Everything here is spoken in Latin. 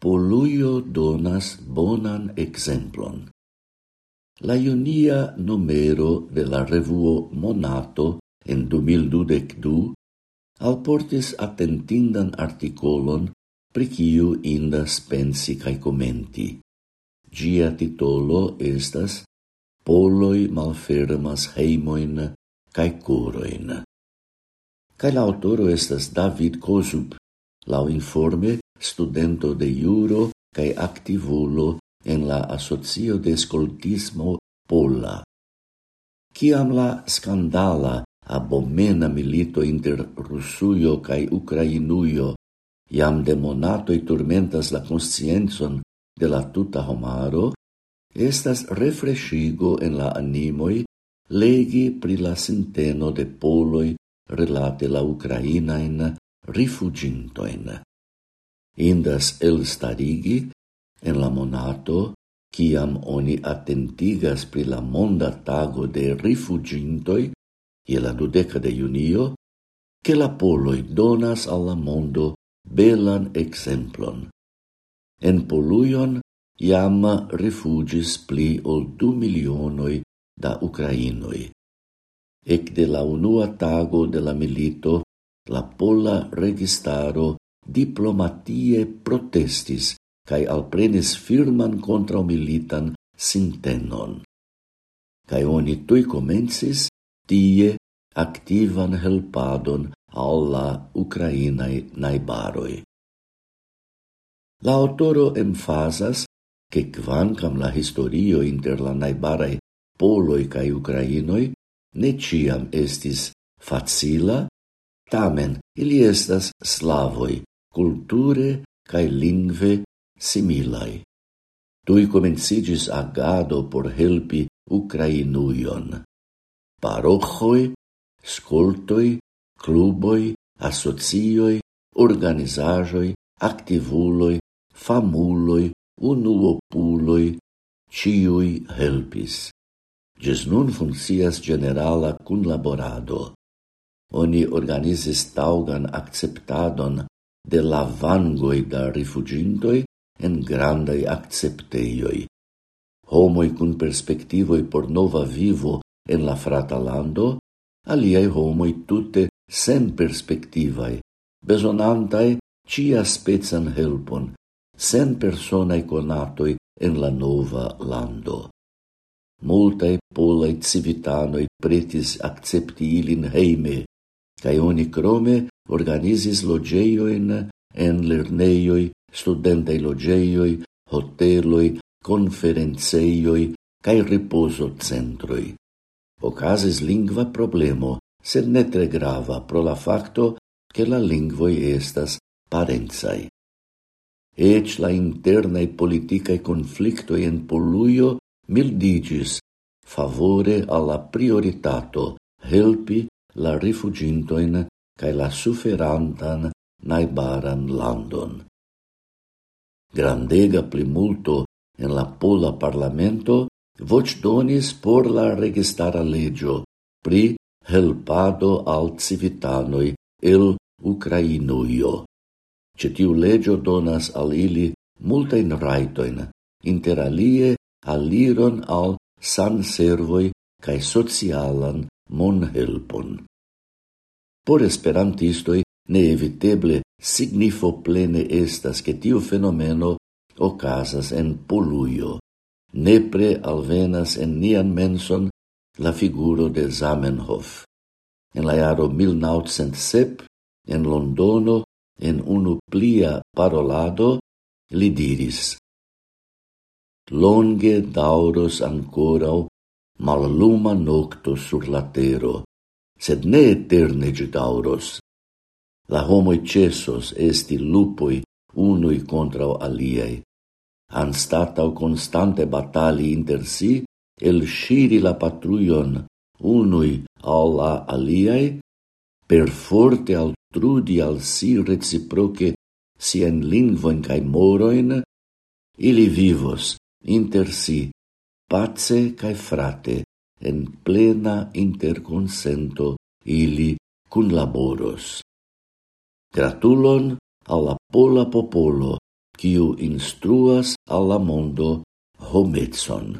Poluio donas bonan exemplon. La junia numero de la revuo Monato en 2022 alportis atentindan articolon pri kiu indas pensi kaj komenti. Gia titolo estas Poloi malfermas heimoin kaj koroin. Kaj la aŭtoro estas David Kozub, lau informe studento de juro cae activulo en la Asocio de scoltismo Pola. Ciam la scandala abomena milito inter Rusujo cae Ucrainuio iam de monatoi turmentas la conscienzon de la tuta homaro, estas refreshigo en la animoi legi pri la sinteno de poloi relate la Ukrainain rifugintoin. Indas elstarigi en la monato ciam oni attentigas pri la monda tago de rifugintoi e la dudeca de junio, che la poloi donas alla mondo belan exemplon. En Poluion iam rifugis pli ol du milionoi da Ucrainoi. Ec de la unua tago de la milito la pola registaro diplomatie protestis cae alprenis firman kontraŭmilitan sintenon. Cae oni tui comensis tie activan helpadon alla Ucrainae naibaroi. La autoro emfasas che quancam la historio inter la naibarae poloi cae Ucrainoi ne ciam estis facila, Tamen, ili estas slavoi, culture cae lingve similai. Tui comencigis agado por helpi Ucrainuion. Parochoi, scoltoi, cluboi, asocioi, organizajoi, activuloi, famuloi, unuopuloi, ciui helpis. Gis nun funcias generala cunlaborado oni organizis taugan acceptadon de lavangoi da rifugintoi en grandai accepteioi. Homoi cun perspectivoi por nova vivo en la frata lando, aliai homoi tutte sen perspectivai, besonantai cia spezan helpon, sen personae conatoi en la nova lando. Multae polai civitanoi pretis accepti ilin heime, cae oni crome organizis logeioin en lerneioi, studentei logeioi, hoteloi, conferenceioi, cae riposo centroi. Ocasis lingva problemo, sed ne tre grava pro la facto che la lingvoi estas parenzai. Ec la internae politicae conflictoi en Poluio mildigis favore alla prioritato helpi la rifugintoin cae la suferantan naibaran landon. Grandega plimulto en la pola parlamento voc donis por la registara legio pri helpado al civitanoi el Ucrainuio. Cetiu legio donas al ili multain raitoin, inter alie aliron al san servoi cae socialan mon helpon. Por esperantistoi neeviteble signifo plene estas che tiu fenomeno ocasas en poluio. Nepre alvenas en nian menson la figuro de Zamenhof. En la jaro 1907, en Londono, en unu plia parolado, li diris Longe dauros ancorau malluma nocto sur la tero, sed ne eterne gitauros. La homoi cessos esti lupoi unui contra aliei, anstatau constante batali inter si, el sciri la patruion unui alla aliei, per forte altrudi al si reciproce sien lingvoin cae moroin, ili vivos inter si pace cae frate, en plena interconsento ili cun laboros. Gratulon alla pola popolo, quiu instruas alla mondo hometson.